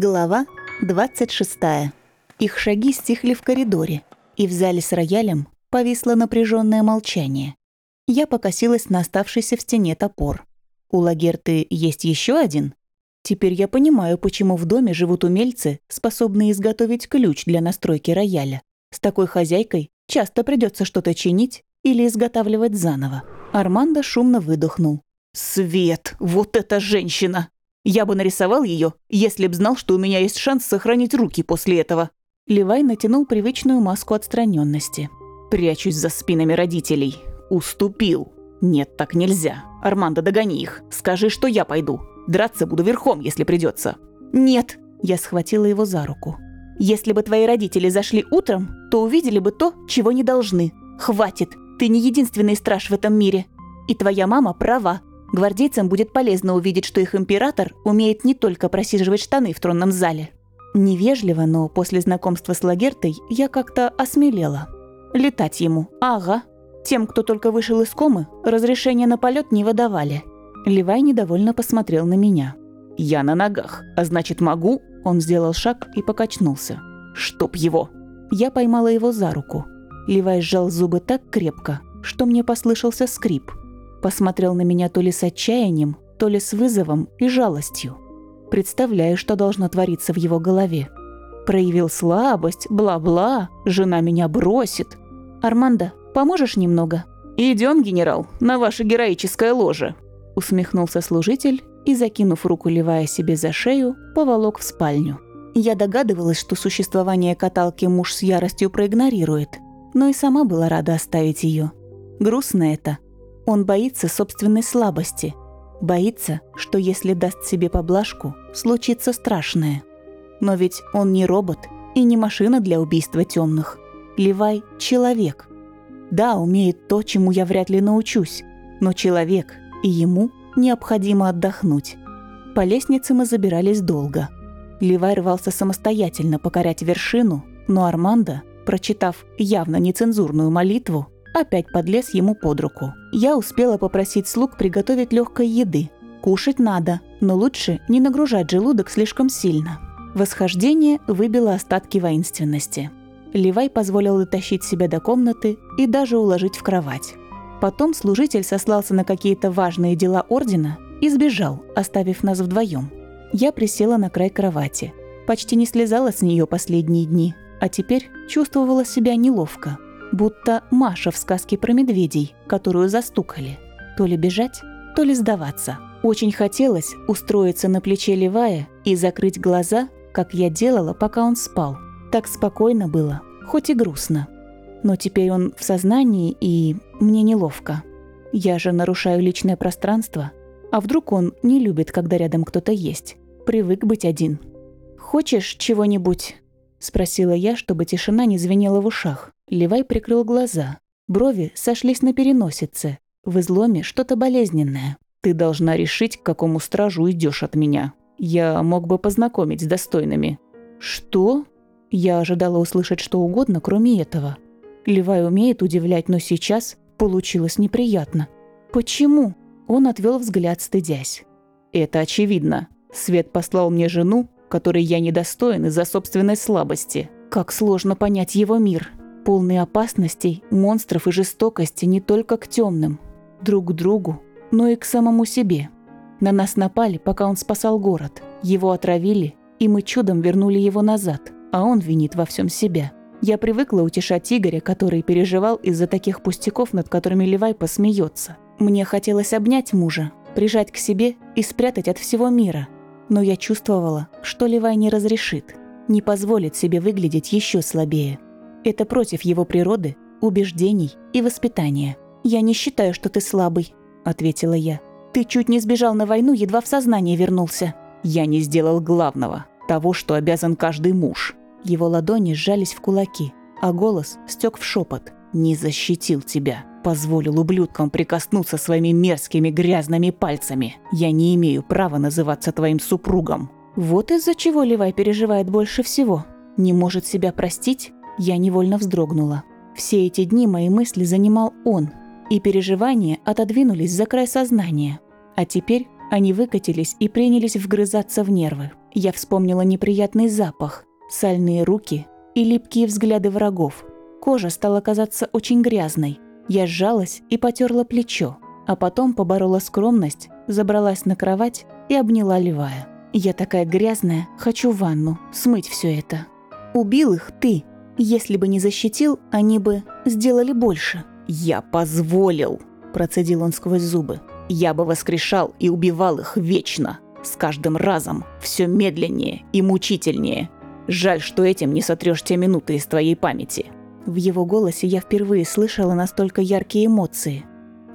Глава 26. Их шаги стихли в коридоре, и в зале с роялем повисло напряженное молчание. Я покосилась на оставшийся в стене топор. У Лагерты есть еще один? Теперь я понимаю, почему в доме живут умельцы, способные изготовить ключ для настройки рояля. С такой хозяйкой часто придется что-то чинить или изготавливать заново. Армандо шумно выдохнул. «Свет! Вот эта женщина!» Я бы нарисовал ее, если б знал, что у меня есть шанс сохранить руки после этого». Левай натянул привычную маску отстраненности. «Прячусь за спинами родителей. Уступил. Нет, так нельзя. Армандо, догони их. Скажи, что я пойду. Драться буду верхом, если придется. «Нет!» Я схватила его за руку. «Если бы твои родители зашли утром, то увидели бы то, чего не должны. Хватит! Ты не единственный страж в этом мире. И твоя мама права. Гвардейцам будет полезно увидеть, что их император умеет не только просиживать штаны в тронном зале. Невежливо, но после знакомства с Лагертой я как-то осмелела. Летать ему, ага. Тем, кто только вышел из комы, разрешения на полет не выдавали. Левай недовольно посмотрел на меня. «Я на ногах, а значит могу?» Он сделал шаг и покачнулся. «Чтоб его!» Я поймала его за руку. Левай сжал зубы так крепко, что мне послышался скрип – Посмотрел на меня то ли с отчаянием, то ли с вызовом и жалостью. Представляю, что должно твориться в его голове. Проявил слабость, бла-бла, жена меня бросит. «Армандо, поможешь немного?» Идем, генерал, на ваше героическое ложе», усмехнулся служитель и, закинув руку Левая себе за шею, поволок в спальню. Я догадывалась, что существование каталки муж с яростью проигнорирует, но и сама была рада оставить ее. Грустно это – он боится собственной слабости. Боится, что если даст себе поблажку, случится страшное. Но ведь он не робот и не машина для убийства темных. Левай – человек. Да, умеет то, чему я вряд ли научусь, но человек, и ему необходимо отдохнуть. По лестнице мы забирались долго. Левай рвался самостоятельно покорять вершину, но Армандо, прочитав явно нецензурную молитву, опять подлез ему под руку. Я успела попросить слуг приготовить легкой еды. Кушать надо, но лучше не нагружать желудок слишком сильно. Восхождение выбило остатки воинственности. Левай позволил дотащить себя до комнаты и даже уложить в кровать. Потом служитель сослался на какие-то важные дела ордена и сбежал, оставив нас вдвоем. Я присела на край кровати. Почти не слезала с нее последние дни, а теперь чувствовала себя неловко – будто Маша в сказке про медведей, которую застукали. То ли бежать, то ли сдаваться. Очень хотелось устроиться на плече Левая и закрыть глаза, как я делала, пока он спал. Так спокойно было, хоть и грустно. Но теперь он в сознании, и мне неловко. Я же нарушаю личное пространство. А вдруг он не любит, когда рядом кто-то есть? Привык быть один. «Хочешь чего-нибудь?» – спросила я, чтобы тишина не звенела в ушах. Левай прикрыл глаза. Брови сошлись на переносице. В изломе что-то болезненное. «Ты должна решить, к какому стражу идешь от меня. Я мог бы познакомить с достойными». «Что?» Я ожидала услышать что угодно, кроме этого. Левай умеет удивлять, но сейчас получилось неприятно. «Почему?» Он отвел взгляд, стыдясь. «Это очевидно. Свет послал мне жену, которой я недостоин из-за собственной слабости. Как сложно понять его мир полный опасностей, монстров и жестокости не только к темным, друг к другу, но и к самому себе. На нас напали, пока он спасал город. Его отравили, и мы чудом вернули его назад, а он винит во всем себя. Я привыкла утешать Игоря, который переживал из-за таких пустяков, над которыми Левай посмеется. Мне хотелось обнять мужа, прижать к себе и спрятать от всего мира. Но я чувствовала, что Левай не разрешит, не позволит себе выглядеть еще слабее. Это против его природы, убеждений и воспитания. «Я не считаю, что ты слабый», — ответила я. «Ты чуть не сбежал на войну, едва в сознание вернулся». «Я не сделал главного, того, что обязан каждый муж». Его ладони сжались в кулаки, а голос стек в шепот. «Не защитил тебя. Позволил ублюдкам прикоснуться своими мерзкими грязными пальцами. Я не имею права называться твоим супругом». Вот из-за чего Левай переживает больше всего. Не может себя простить я невольно вздрогнула. Все эти дни мои мысли занимал он, и переживания отодвинулись за край сознания. А теперь они выкатились и принялись вгрызаться в нервы. Я вспомнила неприятный запах, сальные руки и липкие взгляды врагов. Кожа стала казаться очень грязной. Я сжалась и потерла плечо, а потом поборола скромность, забралась на кровать и обняла Левая. «Я такая грязная, хочу ванну, смыть все это». «Убил их ты. Если бы не защитил, они бы сделали больше». «Я позволил», – процедил он сквозь зубы. «Я бы воскрешал и убивал их вечно. С каждым разом все медленнее и мучительнее. Жаль, что этим не сотрешь те минуты из твоей памяти». В его голосе я впервые слышала настолько яркие эмоции.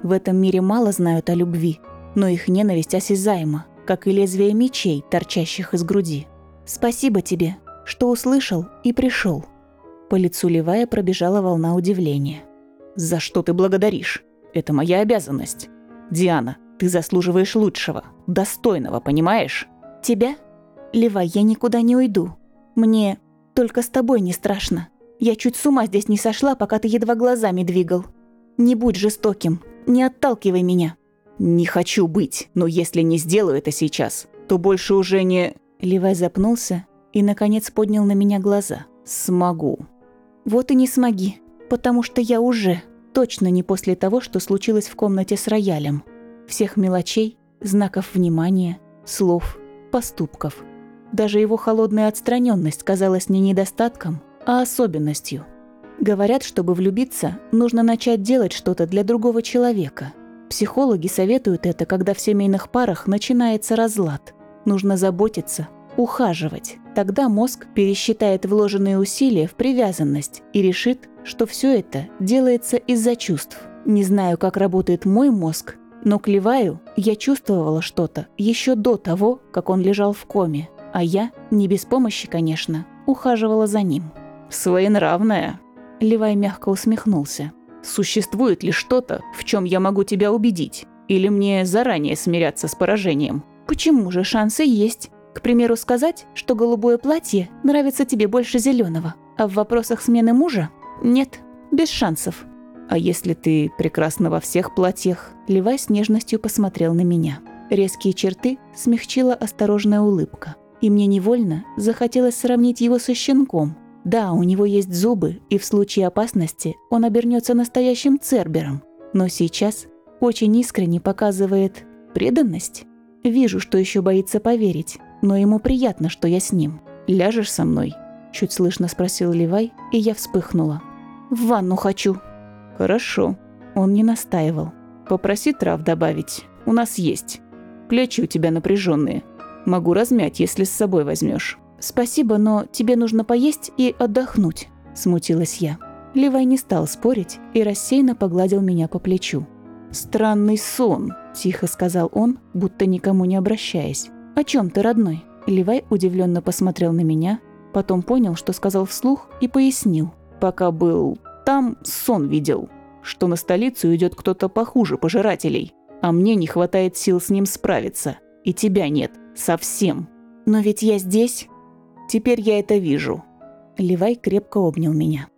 В этом мире мало знают о любви, но их ненависть осязаема, как и лезвие мечей, торчащих из груди. «Спасибо тебе, что услышал и пришел. По лицу Левая пробежала волна удивления. «За что ты благодаришь? Это моя обязанность. Диана, ты заслуживаешь лучшего, достойного, понимаешь?» «Тебя? Левай, я никуда не уйду. Мне только с тобой не страшно. Я чуть с ума здесь не сошла, пока ты едва глазами двигал. Не будь жестоким, не отталкивай меня». «Не хочу быть, но если не сделаю это сейчас, то больше уже не...» Левай запнулся и, наконец, поднял на меня глаза. «Смогу». «Вот и не смоги, потому что я уже...» Точно не после того, что случилось в комнате с роялем. Всех мелочей, знаков внимания, слов, поступков. Даже его холодная отстраненность казалась не недостатком, а особенностью. Говорят, чтобы влюбиться, нужно начать делать что-то для другого человека. Психологи советуют это, когда в семейных парах начинается разлад. Нужно заботиться, ухаживать. Тогда мозг пересчитает вложенные усилия в привязанность и решит, что все это делается из-за чувств. Не знаю, как работает мой мозг, но клеваю, я чувствовала что-то еще до того, как он лежал в коме, а я, не без помощи, конечно, ухаживала за ним. «Своенравная», – Левай мягко усмехнулся. «Существует ли что-то, в чем я могу тебя убедить? Или мне заранее смиряться с поражением?» «Почему же шансы есть? К примеру, сказать, что голубое платье нравится тебе больше зеленого, а в вопросах смены мужа нет, без шансов. А если ты прекрасна во всех платьях? Левай с нежностью посмотрел на меня. Резкие черты смягчила осторожная улыбка. И мне невольно захотелось сравнить его со щенком. Да, у него есть зубы, и в случае опасности он обернется настоящим цербером. Но сейчас очень искренне показывает преданность. Вижу, что еще боится поверить, но ему приятно, что я с ним. «Ляжешь со мной?» – чуть слышно спросил Левай, и я вспыхнула. «В ванну хочу». «Хорошо». Он не настаивал. «Попроси трав добавить. У нас есть. Плечи у тебя напряженные. Могу размять, если с собой возьмешь. «Спасибо, но тебе нужно поесть и отдохнуть», – смутилась я. Левай не стал спорить и рассеянно погладил меня по плечу. «Странный сон», – тихо сказал он, будто никому не обращаясь. «О чем ты, родной?» Левай удивленно посмотрел на меня, потом понял, что сказал вслух, и пояснил. «Пока был там, сон видел, что на столицу идет кто-то похуже пожирателей, а мне не хватает сил с ним справиться. И тебя нет. Совсем. Но ведь я здесь. Теперь я это вижу». Левай крепко обнял меня.